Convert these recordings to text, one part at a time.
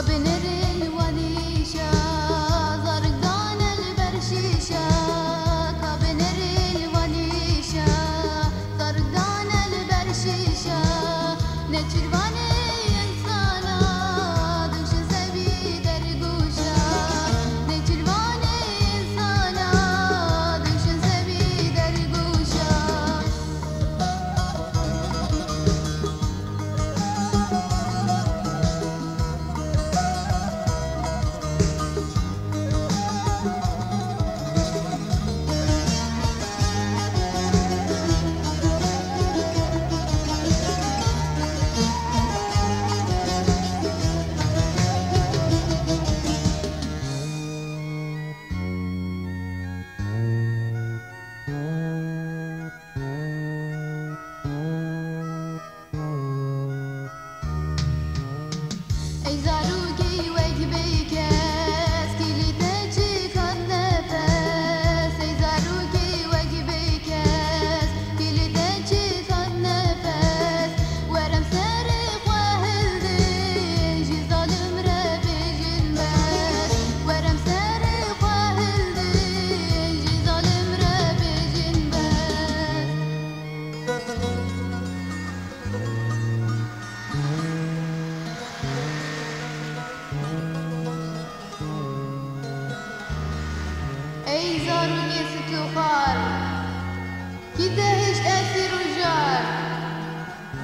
Sabah binerim يدهش آسي رجال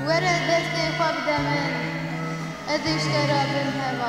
ورا دستي خبدا من أذي اشترى بالهوى